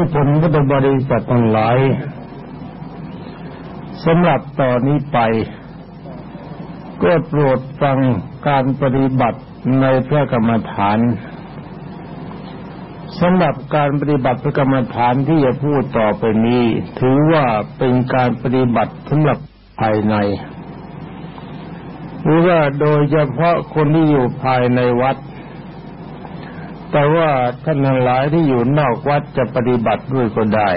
ผู้ผลพุทธบริษัททั้งหลายสำหรับต่อนนี้ไป ก็โปรดฟังการปฏิบัติในพระกรรมฐานสำหรับการปฏิบัติพระกรรมฐานที่จะพูดต่อไปนี้ ถือว่าเป็นการปฏิบัติสำหรับภายในหรือว่าโดยเฉพาะคนที่อยู่ภายในวัด แต่ว่าท่านทั้งหลายที่อยู่นอกวัดจะปฏิบัติด้วยก็ได้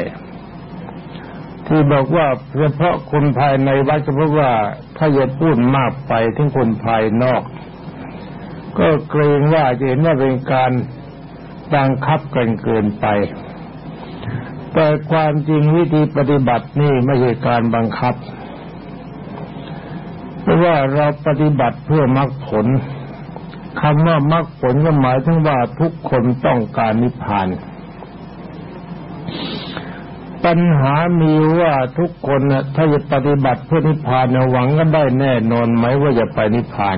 ที่บอกว่าเฉพาะคนภายในวัดก็เพราะว่าถ้าจะพูดมากไปถึงคนภายนอก ก็เกรงว่าจะเห็นว่าเป็นการบังคับกันเกินไป แต่ความจริงวิธีปฏิบัตินี่ไม่ใช่การบังคับ เพราะว่าเราปฏิบัติเพื่อมรรคผล คำว่ามรรคผลก็หมายถึงว่าทุกคนต้องการนิพพาน ปัญหามีว่าทุกคนนะถ้าจะปฏิบัติเพื่อนิพพานหวังก็ได้แน่นอนไหมว่าจะไปนิพพาน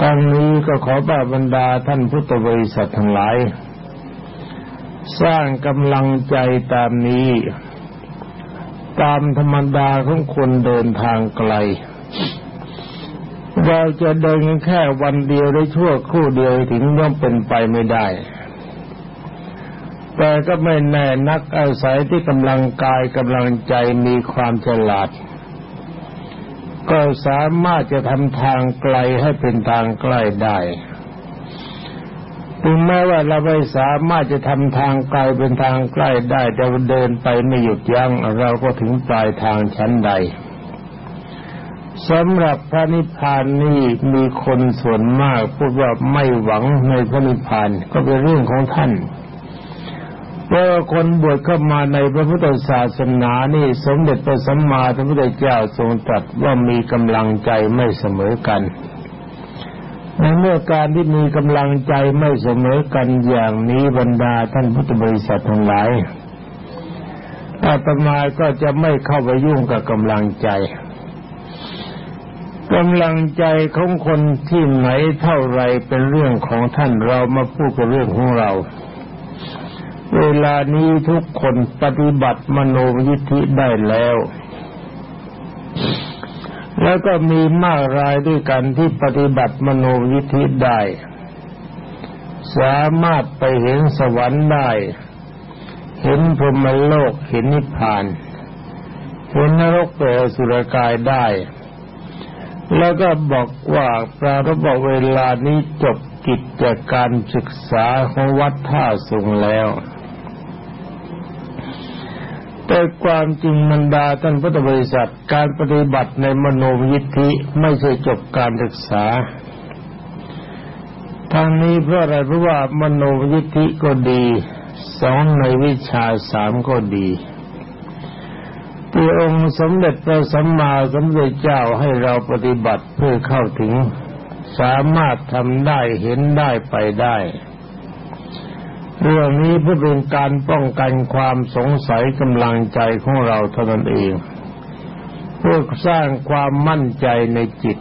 ตั้งนี้ก็ขอบาบรรดาท่านพุทธบริษัททั้งหลาย สร้างกำลังใจตามนี้ ตามธรรมดาของคนเดินทางไกล เราจะเดินแค่วันเดียวได้ชั่วครู่เดียวถึงย่อมเป็นไปไม่ได้ แต่ก็ไม่แน่นักอาศัยที่กำลังกายกำลังใจมีความฉลาด ก็สามารถจะทำทางไกลให้เป็นทางใกล้ได้ถึงแม้ว่าเราไม่สามารถจะทำทางไกลเป็นทางใกล้ได้ แต่เดินไปไม่หยุดยัง้งเราก็ถึงปลายทางชั้นใด สำหรับพระนิพพานนี่มีคนส่วนมากพูดว่าไม่หวังในพระนิพพานก็เป็นเรื่องของท่านเพราะคนบวชเข้ามาในพระพุทธศาสนานี่สมเด็จพระสัมมาสัมพุทธเจ้าทรงตรัสว่ามีกำลังใจไม่เสมอกันในเมื่อการที่มีกำลังใจไม่เสมอกันอย่างนี้บรรดาท่านพุทธบริษัททั้งหลายอาตมาก็จะไม่เข้าไปยุ่งกับกำลังใจ กำลังใจของคนที่ไหนเท่าไรเป็นเรื่องของท่านเรามาพูดกับเรื่องของเรา เวลานี้ทุกคนปฏิบัติมโนยิทธิได้แล้ว แล้วก็มีมากรายด้วยกันที่ปฏิบัติมโนยิทธิได้ สามารถไปเห็นสวรรค์ได้ เห็นพรหมโลกเห็นนิพพาน เห็นนรกเปรสุรกายได้ แล้วก็บอกว่าพระรบอกเวลานี้จบกิจการศึกษาของวัดท่าสูงแล้ว แต่ความจริงมันดาท่านพุทธบริษัทการปฏิบัติในมโนวิธิไม่ใช่จบการศึกษาทางนี้เพราะอะไรเพราะว่ามโนวิธิก็ดีสองในวิชาสามก็ดี ที่องค์สมเด็จพระสัมมาสัมพุทธเจ้าให้เราปฏิบัติเพื่อเข้าถึง สามารถทำได้เห็นได้ไปได้ เรื่องนี้เพื่อเป็นการป้องกันความสงสัยกำลังใจของเราเท่านั้นเอง เพื่อสร้างความมั่นใจในจิต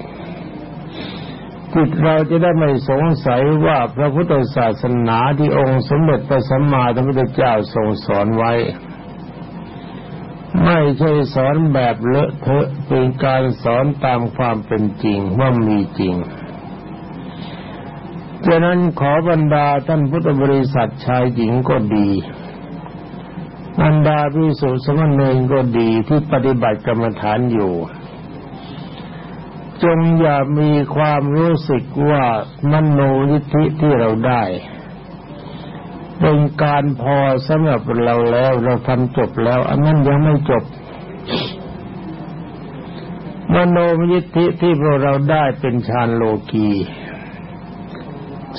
จิตเราจะได้ไม่สงสัยว่าพระพุทธศาสนาที่องค์สมเด็จพระสัมมาสัมพุทธเจ้าทรงสอนไว้ ไม่ใช่สอนแบบเลอะเทอะเป็นการสอนตามความเป็นจริงว่ามีจริงฉะนั้นขอบรรดาท่านพุทธบริษัทชายหญิงก็ดีบรรดาพิสุสมณเณรก็ดีที่ปฏิบัติกรรมฐานอยู่ จงอย่ามีความรู้สึกว่ามโนยิทธิที่เราได้ เป็นการพอสำหรับเราแล้วเราทำจบแล้ว อันนั้นยังไม่จบมโนมยิทธิที่พวกเราได้เป็นฌานโลกี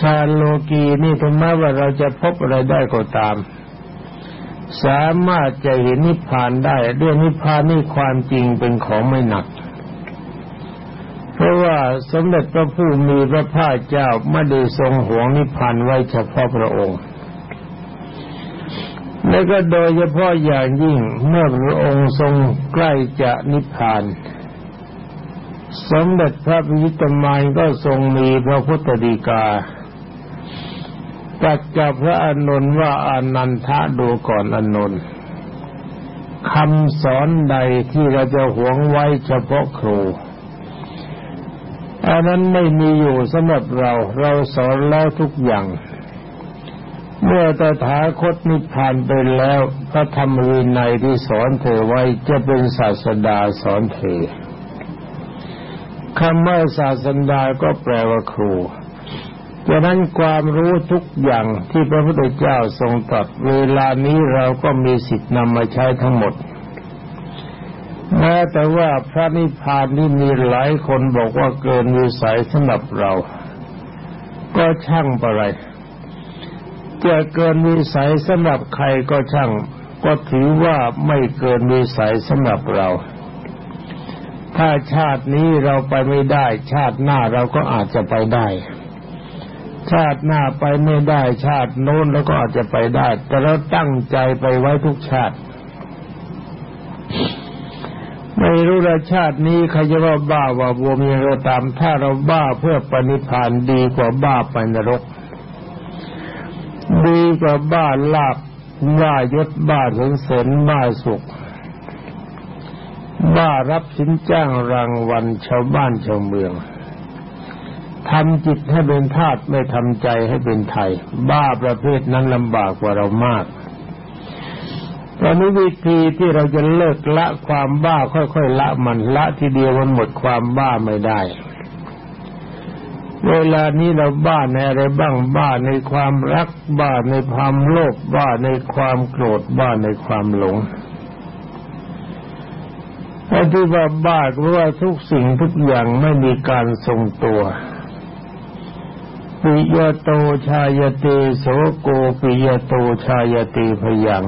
ฌานโลกีนี่ถึงแม้ว่าเราจะพบอะไรได้ก็ตาม สามารถจะเห็นนิพพานได้เรื่องนิพพานนี่ความจริงเป็นของไม่หนัก เพราะว่าสมเด็จพระผู้มีพระภาคเจ้าไม่ได้ทรงหวงนิพพานไว้เฉพาะพระองค์ และก็โดยเฉพาะอย่างยิ่งเมื่อพระองค์ทรงใกล้จะนิพพาน สมเด็จพระพิจิตรมายก็ทรงมีพระพุทธดีกาเตัดกับพระอนุนว่าอนันทะดูก่อนอนุนคำสอนใดที่เราจะหวงไว้เฉพาะครูอันนั้นไม่มีอยู่สำหรับเรา เราสอนแล้วทุกอย่าง เมื่อตถาคตนิพพานไปแล้วพระธรรมวินัยที่สอนเธอไว้จะเป็นศาสดาสอนเธอคำว่าศาสดาก็แปลว่าครูดังนั้นความรู้ทุกอย่างที่พระพุทธเจ้าทรงตรัสเวลานี้เราก็มีสิทธิ์นำมาใช้ทั้งหมดแม้แต่ว่าพระนิพพานนี่มีหลายคนบอกว่าเกินวิสัยสำหรับเรา ก็ช่างอะไร จะเกินวิสัยสำหรับใครก็ช่าง ก็ถือว่าไม่เกินวิสัยสำหรับเรา ถ้าชาตินี้เราไปไม่ได้ ชาติหน้าเราก็อาจจะไปได้ ชาติหน้าไปไม่ได้ ชาติโน้นแล้วก็อาจจะไปได้ แต่เราตั้งใจไปไว้ทุกชาติไม่รู้ราชาตินี้ใครจะว่าบ้าว่าบวมยังเราตาม ถ้าเราบ้าเพื่อปณิพานดีกว่าบ้าไปนรก ดีกว่าบ้าลาบบ้ายศบ้าสนเสริญบ้าสุข บ้ารับสินจ้างรางวัลชาวบ้านชาวเมืองทำจิตให้เป็นทาสไม่ทำใจให้เป็นไทย บ้าประเภทนั้นลำบากกว่าเรามากตอนนี้วิธีที่เราจะเลิกละความบ้าค่อยๆละมันละทีเดียวมันหมดความบ้าไม่ได้ เวลานี้เราบ้าในอะไรบ้างบ้าในความรัก บ้าในความโลภบ้าในความโกรธบ้าในความหลงไอ้ที่ว่าบ้าเพราะว่าทุกสิ่งทุกอย่างไม่มีการทรงตัวปิยโตชายเตโสโกปิยโตชายเตพยัง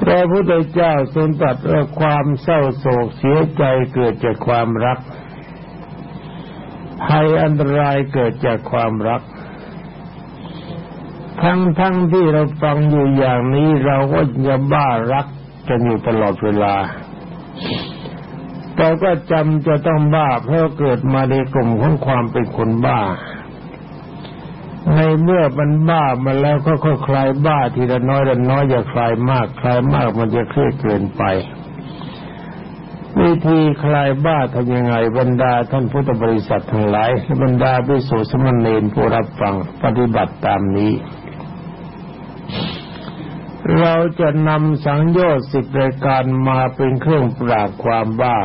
พระพุทธเจ้าทรงตรัสว่าความเศร้าโศกเสียใจเกิดจากความรัก ภัยอันตรายเกิดจากความรัก ทั้งทั้งที่เราฟังอยู่อย่างนี้เราก็จะบ้ารักกันอยู่ตลอดเวลาแต่ก็จำจะต้องบ้าเพราะเกิดมาในกลุ่มของความเป็นคนบ้า ในเมื่อมันบ้ามาแล้วก็ค่อยคลายบ้าทีละน้อยละน้อยอย่าคลายมาก คลายมากมันจะเครียดเกินไป วิธีคลายบ้าทำยังไงบรรดาท่านพุทธบริษัททั้งหลายและบรรดาภิกษุสมณเณรผู้รับฟังปฏิบัติตามนี้ เราจะนำสังโยชน์สิบรายการมาเป็นเครื่องปราบความบ้า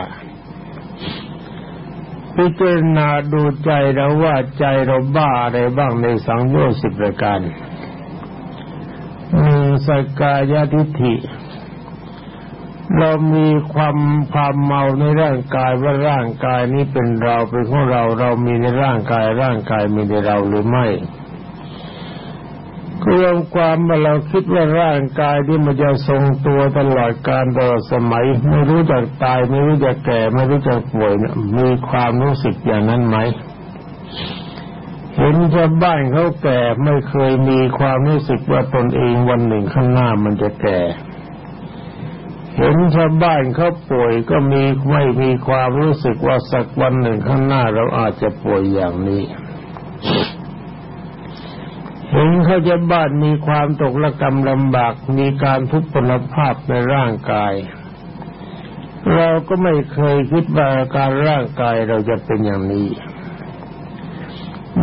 พิจารณาดูใจเราว่าใจเราบ้าอะไรบ้างในสังโยชน์สิบประการหนึ่งสกายทิฏฐิ เรามีความความเมาในร่างกายว่าร่างกายนี้เป็นเราเป็นของเราเรามีในร่างกายร่างกายมีในเราหรือไม่รวมความว่าเราคิดว่าร่างกายที่มันจะทรงตัวตลอดการตลอดสมัย ไม่รู้จักตายไม่รู้จักแก่ไม่รู้จักป่วยมีความรู้สึกอย่างนั้นไหมเห็นชาวบ้านเขาแก่ไม่เคยมีความรู้สึกว่าตนเองวันหนึ่งข้างหน้ามันจะแก่ เห็นชาวบ้านเขาป่วยก็มีไม่มีความรู้สึกว่าสักวันหนึ่งข้างหน้าเราอาจจะป่วยอย่างนี้ เห็นเขาจะบ้านมีความตกระกรรมลำบากมีการทุพพลภาพในร่างกาย เราก็ไม่เคยคิดว่าการร่างกายเราจะเป็นอย่างนี้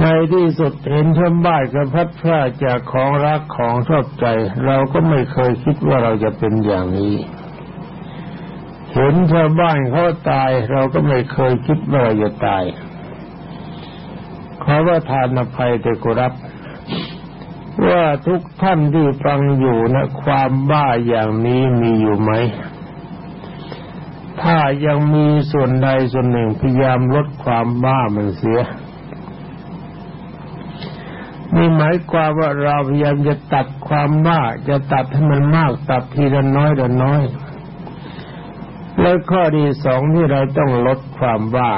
ในที่สุดเห็นชาวบ้านกระพัดพลาจากของรักของชอบใจ เราก็ไม่เคยคิดว่าเราจะเป็นอย่างนี้ เห็นชาวบ้านเขาตายเราก็ไม่เคยคิดว่าจะตาย ขอว่าทานอภัยแต่กรับ ว่าทุกท่านที่ฟังอยู่นะความบ้าอย่างนี้มีอยู่ไหม ถ้ายังมีส่วนใดส่วนหนึ่งพยายามลดความบ้ามันเสียนี่หมายความว่าเราพยายามจะตัดความบ้าจะตัดให้มันมากตัดทีละน้อยละน้อย แล้วข้อที่สองที่เราต้องลดความบ้า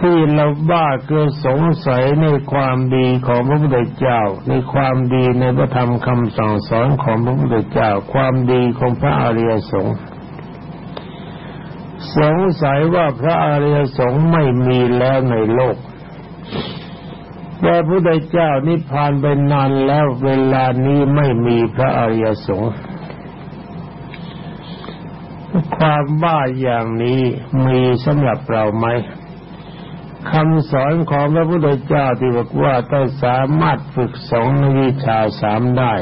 ที่เราบ้าเกิดสงสัยในความดีของพระพุทธเจ้า ในความดีในพระธรรมคำสั่งสอนของพระพุทธเจ้า ความดีของพระอริยสงฆ์สงสัยว่าพระอริยสงฆ์ไม่มีแล้วในโลกพระพุทธเจ้านิพพานไปนานแล้วเวลานี้ไม่มีพระอริยสงฆ์ ความบ้าอย่างนี้มีสำหรับเราไหมคำสอนของพระพุทธเจ้าที่บอกว่าถ้าสามารถฝึกสองวิชาสามได้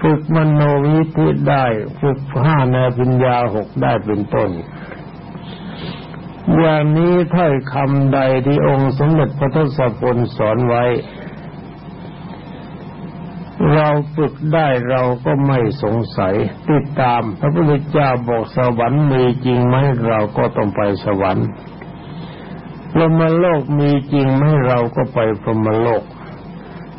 ฝึกมโนวิธิได้ ฝึกห้าในปัญญาหกได้เป็นต้น อย่างนี้ถ้อยคำใดที่องค์สมเด็จพระทศพลสอนไว้ เราฝึกได้เราก็ไม่สงสัย ติดตามพระพุทธเจ้าบอกสวรรค์มีจริงไหมเราก็ต้องไปสวรรค์พรมโลกมีจริงไหมเราก็ไปพรหมโลก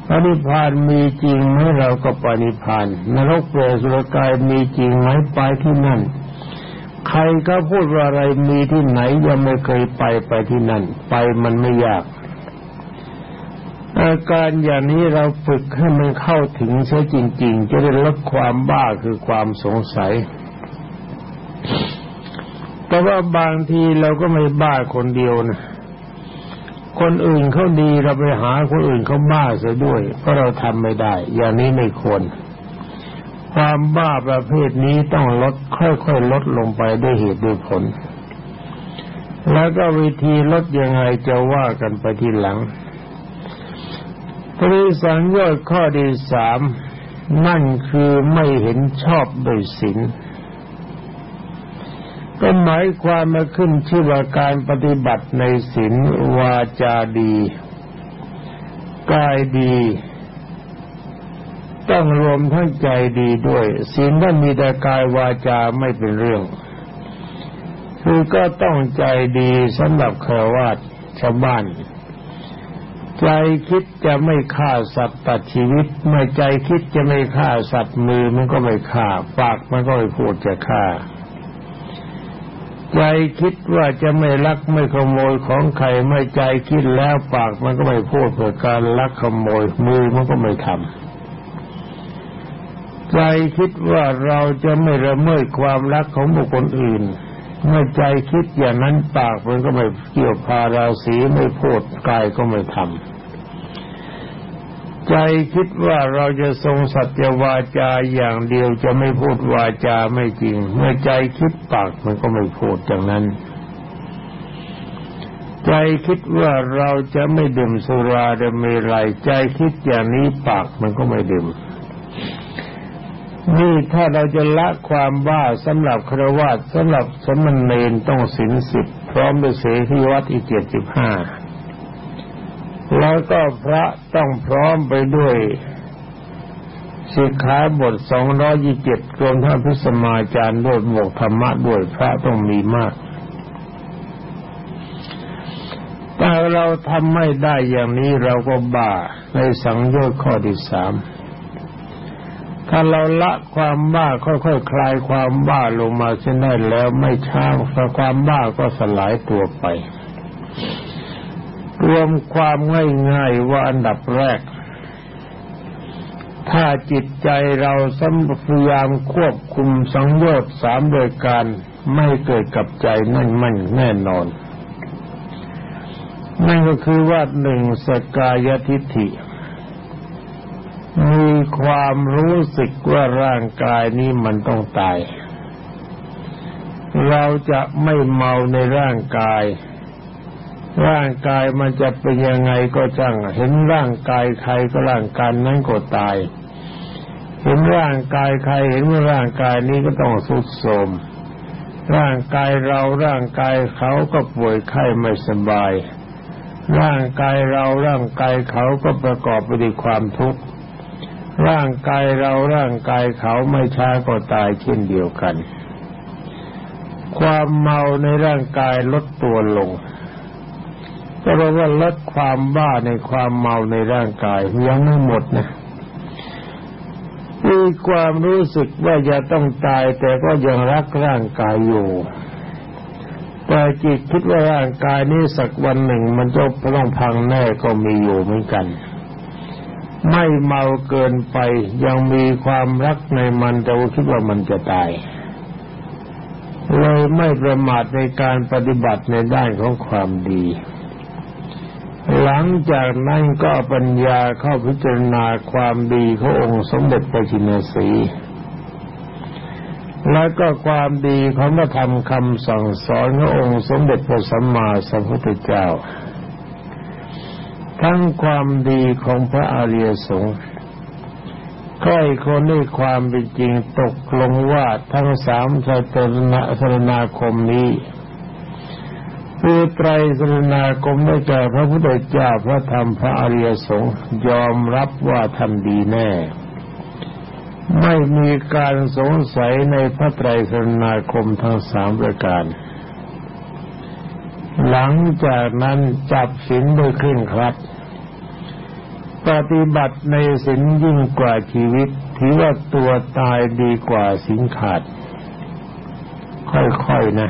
พระนิพพานมีจริงไหมเราก็ไปนิพพานนรกเปรตสุรกายมีจริงไหมไปที่นั่น ใครก็พูดว่าอะไรมีที่ไหนยังไม่เคยไปไปที่นั่น ไปมันไม่ยาก อาการอย่างนี้เราฝึกให้มันเข้าถึงเสียจริง ๆ จะได้ลดความบ้าคือความสงสัย แต่ว่าบางทีเราก็ไม่บ้าคนเดียวนะคนอื่นเขาดีเราไปหาคนอื่นเขาบ้าเสียด้วย เพราะเราทำไม่ได้ อย่างนี้ไม่ควร ความบ้าประเภทนี้ต้องลดค่อยๆลดลงไปด้วยเหตุด้วยผล แล้วก็วิธีลดยังไงจะว่ากันไปทีหลัง ปริสังโยชน์ข้อที่สามนั่นคือไม่เห็นชอบโดยศีลก็หมายความมาขึ้นชื่อว่าการปฏิบัติในศีลวาจาดีกายดี ต้องรวมทั้งใจดีด้วยศีลถ้ามีแต่กายวาจาไม่เป็นเรื่อง คือก็ต้องใจดีสำหรับครวาดชาวบ้าน ใจคิดจะไม่ฆ่าสัตว์ตัดชีวิต เมื่อใจคิดจะไม่ฆ่าสัตว์มือมันก็ไม่ฆ่าปากมันก็ไม่พูดจะฆ่า ใจคิดว่าจะไม่ลักไม่ขโมยของใครไม่ใจคิดแล้วปากมันก็ไม่พูดเพื่อการลักขโมยมือมันก็ไม่ทำใจคิดว่าเราจะไม่ละเมิดความรักของบุคคลอื่น เมื่อใจคิดอย่างนั้นปากมันก็ไม่เกี่ยวพาราศีไม่พูดกายก็ไม่ทำใจคิดว่าเราจะทรงสัจวาจาอย่างเดียวจะไม่พูดวาจาไม่จริง เมื่อใจคิดปากมันก็ไม่พูดอย่างนั้น ใจคิดว่าเราจะไม่ดื่มสุราดมไรใจคิดอย่างนี้ปากมันก็ไม่ดื่ม นี่ถ้าเราจะละความบ้าสำหรับครวาสสำหรับสมณเณรต้องสินสิบพร้อมด้วยเสขีวัดอีกเจ็ดสิบห้าแล้วก็พระต้องพร้อมไปด้วยสิกขาบทสองร้อยยี่เจ็ดรวมทั้งพิสมาจารย์ด้วยบวกธรรมะด้วยพระต้องมีมาก แต่เราทำไม่ได้อย่างนี้เราก็บ้าในสังโยชน์ข้อที่สาม ถ้าเราละความบ้าค่อยๆคคลายความบ้าลงมาเช่นได้แล้วไม่ช้าความบ้าก็สลายตัวไป รวมความง่ายๆว่าอันดับแรก ถ้าจิตใจเราสัมพยายามควบคุมสังโยชน์สามโดยการไม่เกิดกับใจนั่นมั่นแน่นอน นั่นก็คือว่าหนึ่งสกายทิฏฐิ ความรู้สึกว่าร่างกายนี้มันต้องตาย เราจะไม่เมาในร่างกาย ร่างกายมันจะเป็นยังไงก็จังเห็นร่างกายใครก็ร่างกายนั้นก็ตาย เห็นร่างกายใครเห็นว่าร่างกายนี้ก็ต้องสุดโทมร่างกายเราร่างกายเขาก็ป่วยไข้ไม่สบาย ร่างกายเราร่างกายเขาก็ประกอบไปด้วยความทุกข์ ร่างกายเราร่างกายเขาไม่ช้าก็ตายเช่นเดียวกัน ความเมาในร่างกายลดตัวลงก็แปลว่าลดความบ้าในความเมาในร่างกายยังไม่หมดนะมีความรู้สึกว่าจะต้องตายแต่ก็ยังรักร่างกายอยู่แต่จิตคิดว่าร่างกายนี้สักวันหนึ่งมันจะต้องพังแน่ก็มีอยู่เหมือนกัน ไม่เมาเกินไป ยังมีความรักในมันแต่ว่าคิดว่ามันจะตายเลยไม่ประมาทในการปฏิบัติในด้านของความดี หลังจากนั้นก็ปัญญาเข้าพิจารณาความดีขององค์สมเด็จพระจินสีและก็ความดีของพระธรรมคำสั่งสอนขององค์สมเด็จพระสัมมาสัมพุทธเจ้า ทั้งความดีของพระอริยสงฆ์ใกล้คนในความเป็นจริงตกลงว่าทั้งสามสตรณสรนาคมนี้คือไตรสรณาคมได้แก่พระพุทธเจ้าพระธรรมพระอริยสงฆ์ยอมรับว่าทำดีแน่ ไม่มีการสงสัยในพระไตรสรณาคมทั้งสามประการ หลังจากนั้นจับสินโดยเคร่งครัดปฏิบัติในสินยิ่งกว่าชีวิตถือว่าตัวตายดีกว่าสินขาด ค่อยๆนะ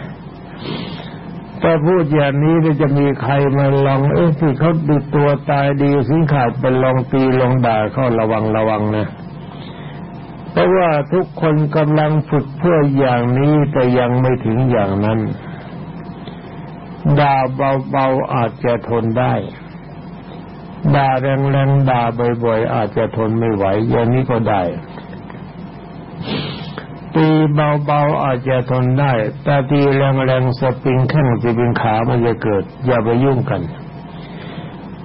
ถ้าพูดอย่างนี้จะมีใครมาลอง เอ๊ะที่เขาดีตัวตายดีสินขาดเป็นลองตีลองด่าเขาระวังระวังนะเพราะว่าทุกคนกำลังฝึกเพื่ออย่างนี้แต่ยังไม่ถึงอย่างนั้น ด่าเบาๆอาจจะทนได้ ด่าแรงๆด่าบ่อยๆอาจจะทนไม่ไหวอย่างนี้ก็ได้ ตีเบาๆอาจจะทนได้ แต่ตีแรงๆสปริงแข้งสปริงขามันจะเกิด อย่าไปยุ่งกัน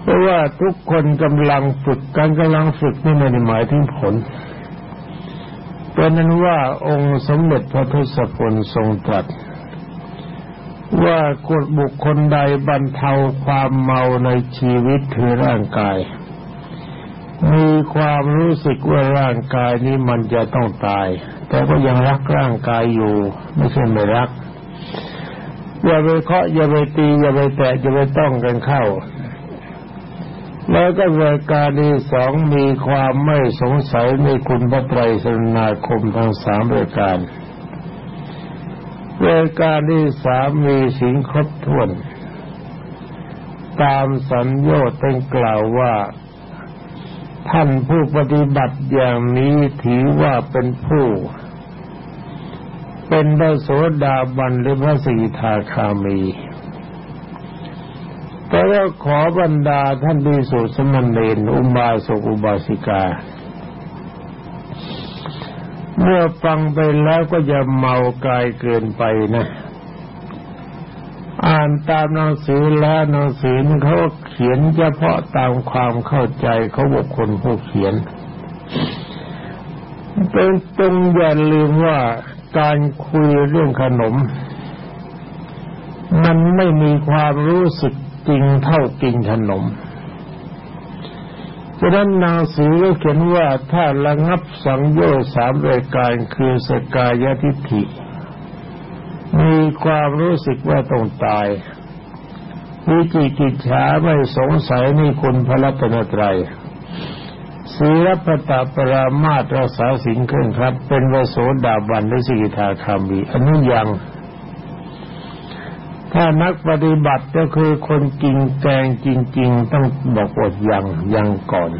เพราะว่าทุกคนกำลังฝึกกันกำลังฝึกนี่ไม่ได้หมายถึงผลเป็นนั้นว่าองค์สมเด็จพระทศพลทรงตรัส ว่ากฎบุคคลใดบรรเทาความเมาในชีวิตคือร่างกาย มีความรู้สึกว่าร่างกายนี้มันจะต้องตาย แต่ก็ยังรักร่างกายอยู่ ไม่ใช่ไม่รัก อย่าไปเคาะอย่าไปตีอย่าไปแตะอย่าไปต้องกันเข้า แล้วก็รายการที่สองมีความไม่สงสัยในคุณพระไตรสรณาคมทั้งสามรายการ รายการที่สามมีสิงครบถ้วน ตามสัญญาเป็นกล่าวว่า ท่านผู้ปฏิบัติอย่างนี้ถือว่าเป็นผู้ เป็นพระโสดาบันหรือพระสีทาคามีแต่ว่าขอบรรดาท่านดีสุสมณเณรอุบาสกอุบาสิกา เมื่อฟังไปแล้วก็จะเมากายเกินไปนะ อ่านตามหนังสือแล้วหนังสือเขาเขียนเฉพาะตามความเข้าใจเขาบุคคลผู้เขียนเป็นตรงอย่าลืมว่าการคุยเรื่องขนม มันไม่มีความรู้สึกจริงเท่ากินขนม ฉะนั้นนางสือก็เขียนว่าถ้าระงับสังโยชน์สามรายการคือสกายทิฏฐิ มีความรู้สึกว่าต้องตาย วิจิกิจฉาไม่สงสัยในคุณพระรัตนตรัยศีลปตาปรามาตรักษาสิงเครื่องครับ เป็นวโสดาบันและสิกขาคามีอนนี้ยัง ถ้านักปฏิบัติก็คือคนกินแกงจริง ๆ ต้องบอกอดยังยังก่อน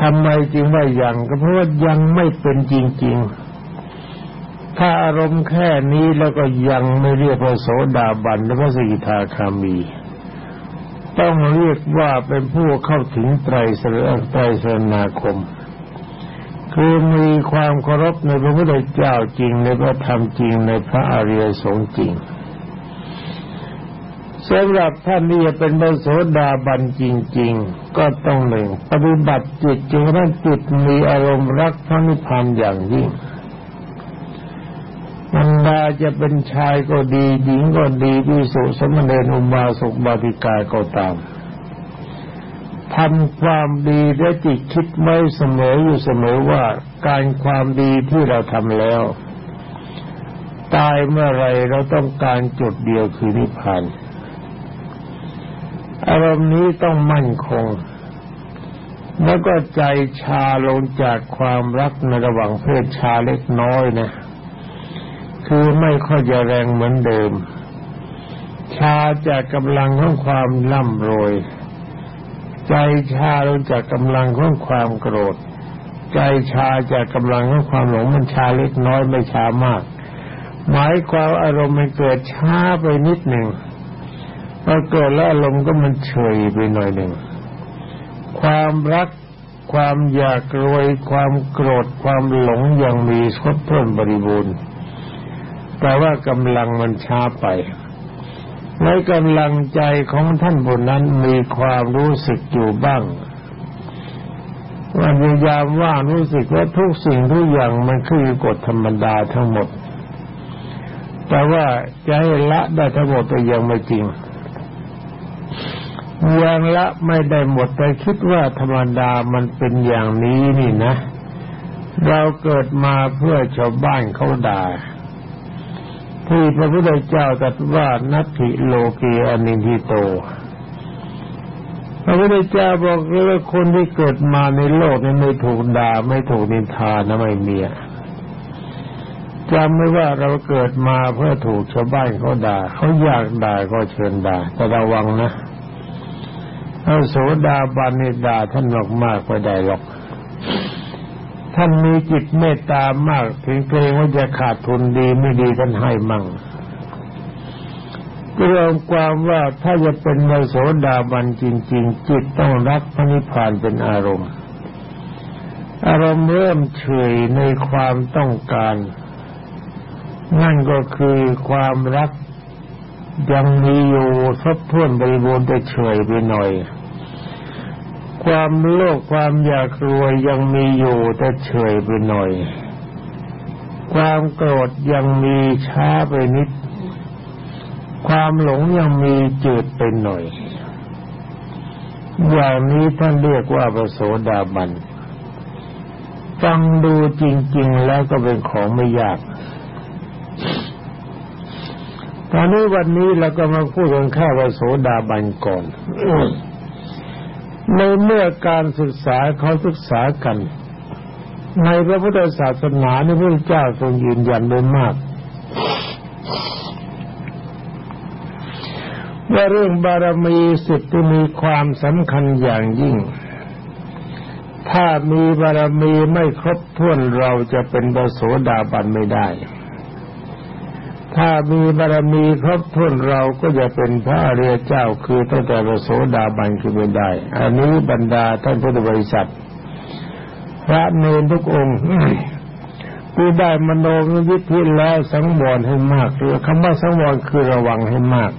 ทำไมจึงว่ายังก็เพราะว่ายังไม่เป็นจริง ๆ ถ้าอารมณ์แค่นี้แล้วก็ยังไม่เรียกว่าโสดาบันหรือพระสิกขาคามี ต้องเรียกว่าเป็นผู้เข้าถึงไตรสรไตรสรณาคม คือมีความเคารพในพระพุทธเจ้าจริงในพระธรรมจริงในพระอริยสงฆ์จริง สำหรับท่านที่จะเป็นพระโสดาบันจริง ๆ ก็ต้องหนึ่งปฏิบัติจิตจนนั้นจิตมีอารมณ์รักพระนิพพานอย่างยิ่งมันดาจะเป็นชายก็ดีหญิงก็ดีวิสุสมณเณรอุบาสกบาติกาก็ตามทำความดีและจิตคิดไว้เสมออยู่เสมอว่าการความดีที่เราทำแล้ว ตายเมื่อไรเราต้องการจุดเดียวคือนิพพาน อารมณ์นี้ต้องมั่นคง แล้วก็ใจชาลงจากความรักในระหว่างเพศชาเล็กน้อยนะ คือไม่ค่อยจะแรงเหมือนเดิม ชาจากกำลังของความล่ำรวย ใจชาลงจากกำลังของความโกรธ ใจชาจากกำลังของความหลงมันชาเล็กน้อยไม่ชามาก หมายความอารมณ์มันเกิดช้าไปนิดหนึ่ง พอเกิดแล้วอารมณ์ก็มันเฉยไปหน่อยหนึ่ง ความรักความอยากรวย ความโกรธ ความหลงยังมีครบถ้วนบริบูรณ์ แต่ว่ากำลังมันช้าไปในกำลังใจของท่านบนนั้นมีความรู้สึกอยู่บ้างวันยามว่ารู้สึกว่าทุกสิ่งทุกอย่างมันคือกฎธรรมดาทั้งหมด แต่ว่าจะให้ละได้ทั้งหมดก็ยังไม่จริง ยังละไม่ได้หมดแต่คิดว่าธรรมดามันเป็นอย่างนี้นี่นะ เราเกิดมาเพื่อชาวบ้านเขาด่าที่พระพุทธเจ้าตรัสว่านัตถิโลเกอนิทิโต พระพุทธเจ้าบอกเลยว่าคนที่เกิดมาในโลกนี้ไม่ถูกด่าไม่ถูกนินทานะไม่มีจำไม่ว่าเราเกิดมาเพื่อถูกชาวบ้านเขาด่าเขาอยากด่าก็เชิญด่าแต่ระวังนะ พระโสดาบันนี่ด่าท่านหอกมากๆก็ได้หรอก ท่านมีจิตเมตตามาก ถึงเกรงว่าจะขาดทุนดีไม่ดีท่านให้มั่งเรื่องความว่าถ้าจะเป็นมโสดาบันจริง ๆ จิตต้องรักพระนิพพานเป็นอารมณ์ อารมณ์เริ่มเฉยในความต้องการ นั่นก็คือความรัก ยังมีอยู่ทบท้วนบริบูรณ์แต่เฉยไปหน่อย ความโลภความอยากรวยยังมีอยู่แต่เฉยไปหน่อย ความโกรธยังมีช้าไปนิด ความหลงยังมีจืดไปหน่อย อย่างนี้ท่านเรียกว่าปโสดาบันฟังดูจริง ๆ แล้วก็เป็นของไม่ยาก ตอนนี้วันนี้เราก็มาพูดกันแค่ว่าโสดาบันก่อนในเมื่อการศึกษาเขาศึกษากัน ในพระพุทธศาสนาในพระเจ้าทรงยืนยันโดยมากว่าเรื่องบารมีสิทธิมีความสำคัญอย่างยิ่ง ถ้ามีบารมีไม่ครบถ้วนเราจะเป็นบโสดาบันไม่ได้ ถ้ามีบารมีครบถ้วนเราก็จะเป็นพระอริยเจ้าคือตั้งแต่พระโสดาบันคือไม่ได้ อันนี้บรรดาท่านพุทธบริษัท พระเนรทุกองค์ผู้ได้มโนวิธีแล้วสังวรให้มากคือคำว่าสังวรคือระวังให้มาก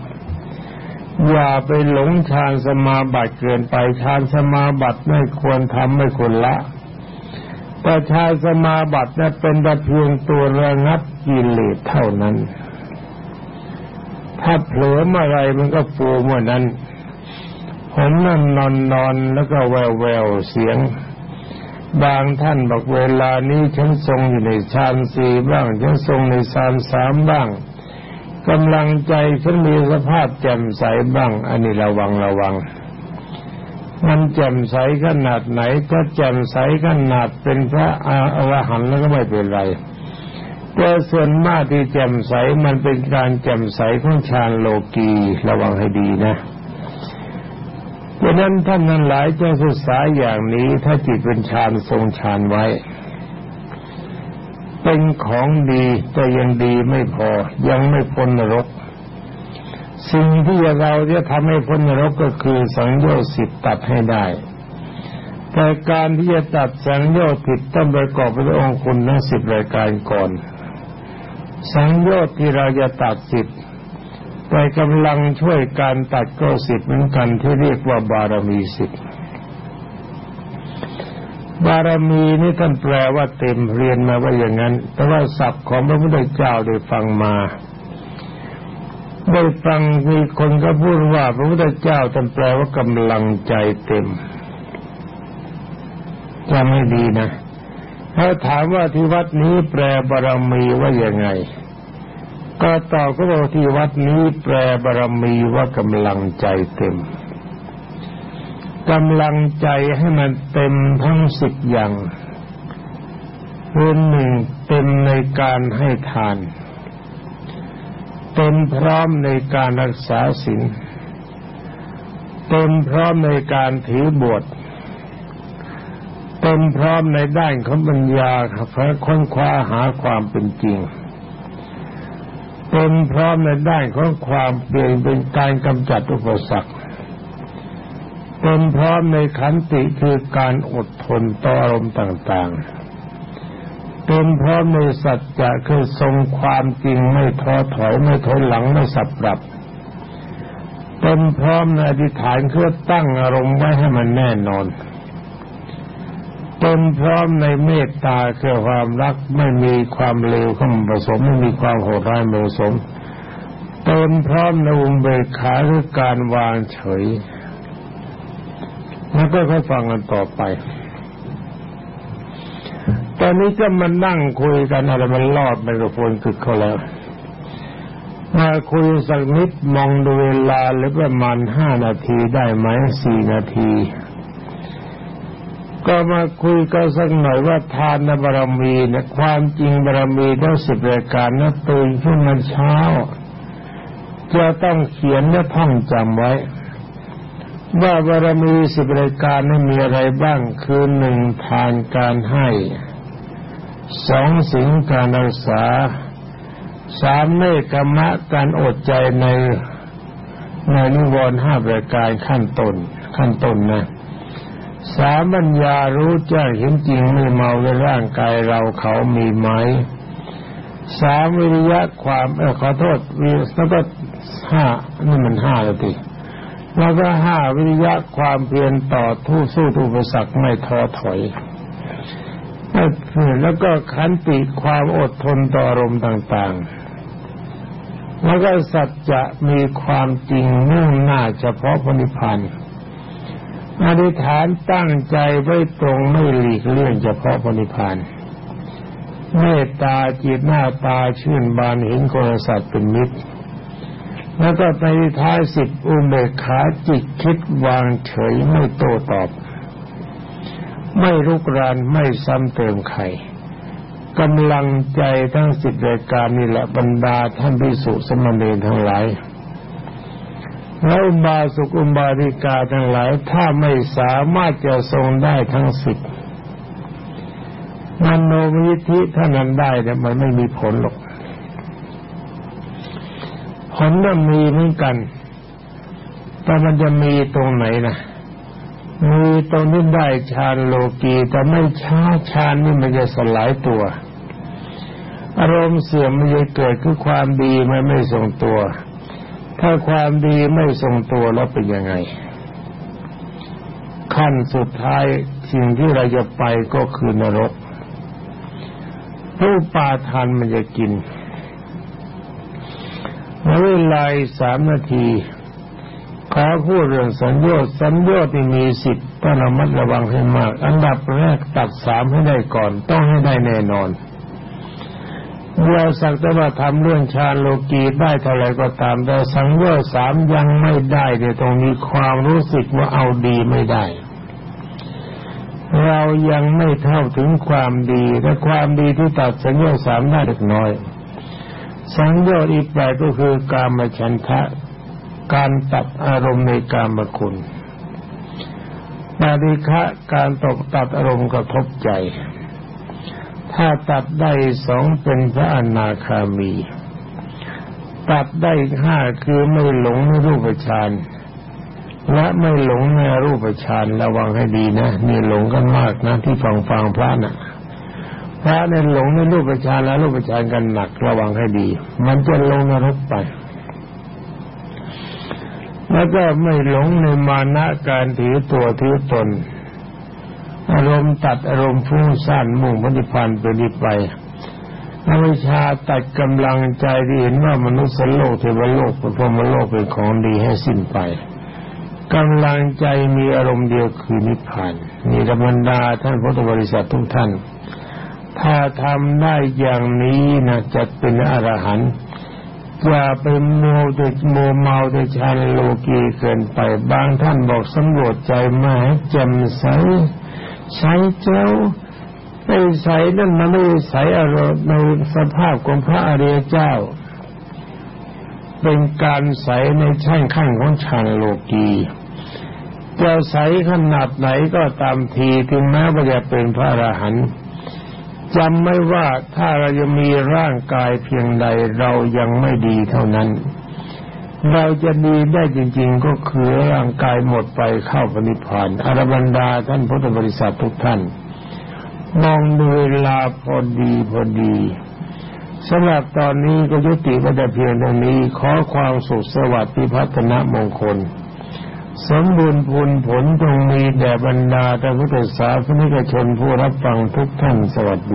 อย่าไปหลงฌานสมาบัติเกินไปฌานสมาบัติไม่ควรทำไม่ควรละแต่ฌานสมาบัตินั้นเป็นแต่เพียงตัวระงับกิเลสเท่านั้น ถ้าเผลอเมื่อไรมันก็ฟูเมื่อนั้น ผมนั่นนอนนอนแล้วก็แววแววเสียง บางท่านบอกเวลานี้ฉันทรงอยู่ในฌานสี่บ้างฉันทรงในฌานสามบ้างกำลังใจฉันมีสภาพแจ่มใสบ้าง อันนี้ระวังระวัง มันแจ่มใสขนาดไหนถ้าแจ่มใสขนาดเป็นพระอรหันต์แล้วก็ไม่เป็นไร แต่ส่วนมากที่แจ่มใสมันเป็นการแจ่มใสของฌานโลกีระวังให้ดีนะดังนั้นท่านนั้นหลายจะศึกษาอย่างนี้ถ้าจิตเป็นฌานทรงฌานไว้ เป็นของดีแต่ยังดีไม่พอยังไม่พ้นนรก สิ่งที่เราจะทำให้พ้นนรกก็คือสังโยชน์สิบตัดให้ได้แต่การที่จะตัดสังโยชน์ผิดต้องประกอบไปด้วยองค์คุณทั้งสิบรายการก่อน สังโยชน์ที่เราจะตัดสิทธิ์แต่กำลังช่วยการตัดก็สิทธิ์เหมือนกันที่เรียกว่าบารมีสิทธิ์บารมีนี่ท่านแปลว่าเต็มเรียนมาว่าอย่างนั้น แต่ว่าศัพท์ของพระพุทธเจ้าได้ฟังมา ได้ฟังมีคนก็พูดว่า พระพุทธเจ้าท่านแปลว่ากำลังใจเต็มจำให้ดีนะถ้าถามว่าที่วัดนี้แปลบารมีว่าอยังไง ก็ตอบก็บอกที่วัดนี้แปลบารมีว่ากำลังใจเต็มกำลังใจให้มันเต็มทั้งสิบอย่างคือหนึ่งเต็มในการให้ทาน เต็มพร้อมในการรักษาศีลเต็มพร้อมในการถือบวชเต็มพร้อมในด้านของปัญญาค้นคว้าหาความเป็นจริง ต็มพร้อมในด้านของความเปลี่ยนเป็นการกำจัดอุปสรรคเต็มพร้อมในขันติคือการอดทนต่ออารมณ์ต่างๆเต็มพร้อมในสัจจะคือทรงความจริงไม่ท้อถอยไม่ถอยหลังไม่สับปรับเต็มพร้อมในอธิษฐานเพื่อตั้งอารมณ์ไว้ให้มันแน่นอน ต็มพร้อมในเมตตาคือความรักไม่มีความเลวเข้ามาผสมไม่มีความโหดร้ายมาผสมเต็มพร้อมในอุเบกขาคือการวางเฉยแล้วก็ค่อยฟังกันต่อไป ตอนนี้จะมานั่งคุยกันอะไรมันรอดไมโครโฟนกึกเขาแล้ว มาคุยสักนิดมองดูเวลาหรือประมาณห้านาทีได้ไหมสี่นาที ก็มาคุยกันสักหน่อยว่าทานบารมีนะความจริงบารมีทั้งสิบรายการนะตื่นขึ้นมาเช้า จะต้องเขียนและท่องจำไว้ ว่าบารมีสิบรายการนั้นมีอะไรบ้างคือหนึ่งทานการให้สองสิงการรักษาสามเมตกรรมะการอดใจในในนิวรณ์ห้าประการขั้นต้นขั้นต้นนะ สามัญญารู้แจ้งเห็นจริงไม่เมาในร่างกายเราเขามีไหมสามวิริยะความเออขอโทษวิแล้วก็ห้านี่มันห้าแล้วทีแล้วก็ห้าวิริยะความเพียรต่อทุสู้ทุปสรรคไม่ท้อถอยแล้วก็ขันติความอดทนต่ออารมณ์ต่าง ๆ แล้วก็สัจจะมีความจริงมุ่งหน้าเฉพาะพนิพัน อธิษฐานตั้งใจไว้ตรงไม่หลีกเลี่ยงเฉพาะพนิพันเมตตาจิตหน้าตาชื่นบานเห็นคนสัตว์เป็นมิตร แล้วก็ในท้ายสิบอุเบกขาจิตคิดวางเฉยไม่โต้ตอบ ไม่รุกรานไม่ซ้ำเติมใครกำลังใจทั้งสิบรายการนี่แหละบรรดาท่านพิสุสมณีทั้งหลาย แล้วอุบาสุกุบาริกาทั้งหลายถ้าไม่สามารถจะทรงได้ทั้งสิบมโนมิธิท่านั้นได้แต่มันไม่มีผลหรอก ผลก็มีเหมือนกัน แต่มันจะมีตรงไหนนะมีตรงนี้ได้ฌานโลกีแต่ไม่ช้าฌานนี่มันจะสลายตัว อารมณ์เสื่อมมันจะเกิดคือความดีมันไม่ทรงตัว ถ้าความดีไม่ทรงตัวแล้วเป็นยังไง ขั้นสุดท้ายสิ่งที่เราจะไปก็คือนรกผู้ปาทานมันจะกินเวลาสามนาทีขอพูดเรื่องสัญญาสัญญาที่มีสิทธิ์ต้องระมัดระวังให้มาก อันดับแรกตัดสามให้ได้ก่อน ต้องให้ได้แน่นอน เราสักแต่ว่าทำเรื่องชาโลกีได้เท่าไรก็ตาม แต่สังเวชสามยังไม่ได้เดี๋ยวตรงนี้ความรู้สึกว่าเอาดีไม่ได้ เรายังไม่เท่าถึงความดีและความดีที่ตัดสัญญาสามได้เล็กน้อย สังโยชน์อีกแบบก็คือการมาฉันทะ การตัดอารมณ์ในการมคุณนาดิคะการตกตัดอารมณ์กระทบใจ ถ้าตัดได้สองเป็นพระอนาคามี ตัดได้ห้าคือไม่หลงในรูปฌานและไม่หลงในรูปฌานระวังให้ดีนะนี่หลงกันมากนะที่ฟังฟังพระนะ่ะพระในหลงในรูปประชานและรูปประชานกันหนักระวังให้ดี มันจะลงนรกไปแล้วก็ไม่หลงในมานะการถือตัวถือตน อารมณ์ตัดอารมณ์ฟุ้งซ่านมุ่งปฏิพันธ์ไปดีไปอวิชาตัดกำลังใจที่เห็นว่ามนุษย์โลกเทวโลกพรหมโลกเป็นของดีให้สิ้นไปกำลังใจมีอารมณ์เดียวคือนิพพานมีธรรมดาท่านพุทธบริษัททุกท่าน ถ้าทำได้อย่างนี้นะจะเป็นอรหันต์อย่าไปโมดโมเมาดชันโลกีเกินไปบางท่านบอกสำรวจใจมาให้จ่มใส ใสเจ้าไอ้ใสนั่นมันไม่ใสอารมณ์ในสภาพของพระอริยเจ้า เป็นการใสในช่งขั้นของฌานโลกีจะใสขนาดไหนก็ตามทีถึงแม้ว่าจะเป็นพระอรหันต์จำไม่ว่าถ้าเรายังมีร่างกายเพียงใดเรายังไม่ดีเท่านั้น เราจะดีได้จริง ๆ ก็คือร่างกายหมดไปเข้าปณิพานอารบรรดาท่านพุทธบริษัททุกท่าน มองดูเวลาพอดีพอดีสำหรับตอนนี้ก็ยุติก็แต่เพียงเท่านี้ ขอความสุขสวัสดิ์พิพัฒนมงคล สมบูรณ์ผลผลจงมีแด่บรรดาท่านพุทธศาสนิกชนผู้รับฟังทุกท่านสวัสดี